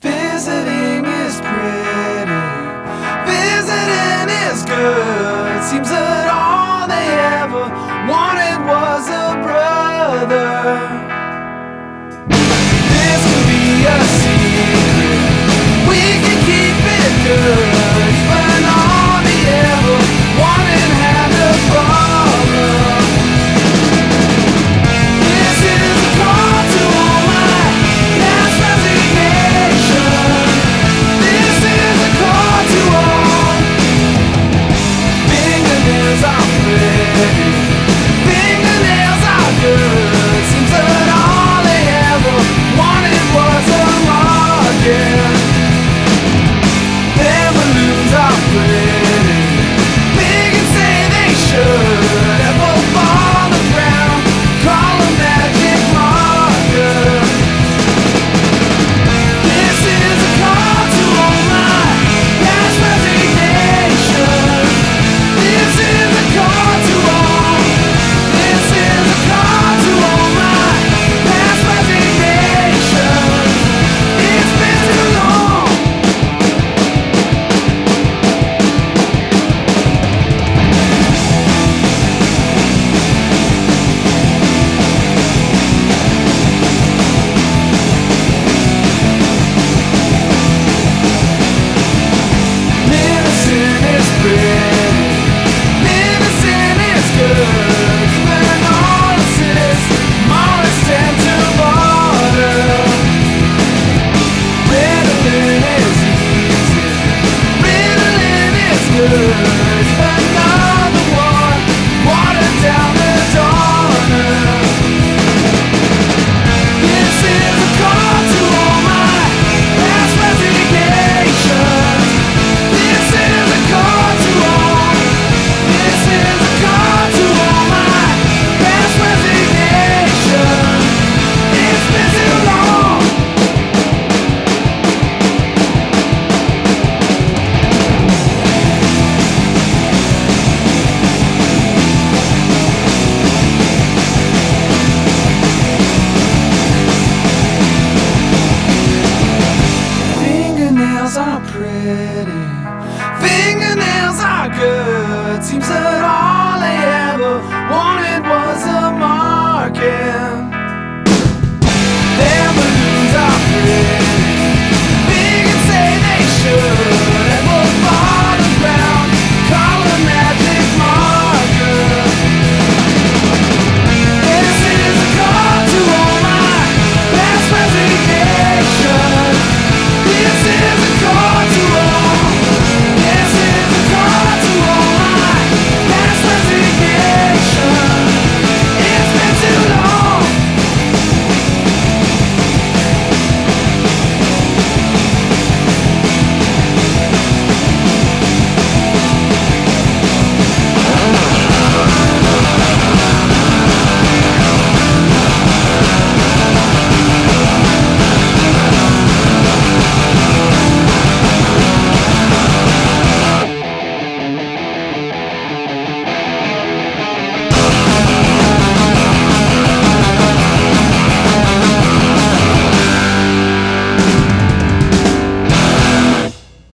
Visiting is pretty, visiting is good. Seems city